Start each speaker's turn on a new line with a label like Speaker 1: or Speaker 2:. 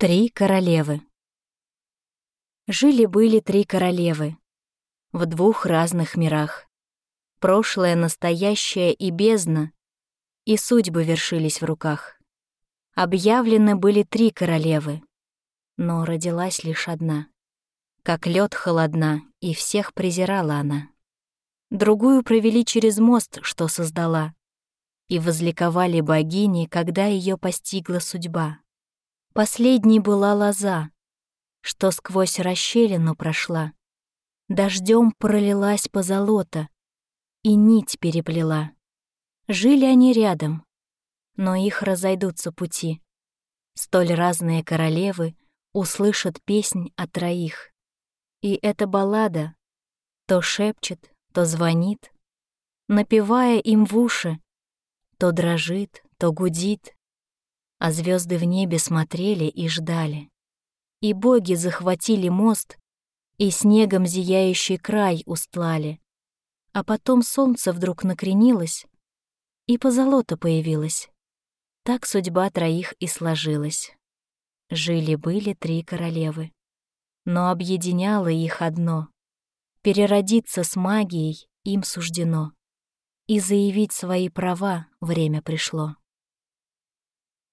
Speaker 1: Три королевы. Жили-были три королевы в двух разных мирах. Прошлое, настоящее и бездна, и судьбы вершились в руках. Объявлены были три королевы, но родилась лишь одна. Как лед холодна, и всех презирала она. Другую провели через мост, что создала, и возликовали богини, когда ее постигла судьба. Последней была лоза, что сквозь расщелину прошла. Дождем пролилась по золото и нить переплела. Жили они рядом, но их разойдутся пути. Столь разные королевы услышат песнь о троих. И эта баллада то шепчет, то звонит, напевая им в уши, то дрожит, то гудит, а звезды в небе смотрели и ждали. И боги захватили мост и снегом зияющий край устлали. А потом солнце вдруг накренилось, и позолота появилась. Так судьба троих и сложилась. Жили-были три королевы, но объединяло их одно — переродиться с магией им суждено, и заявить свои права время пришло.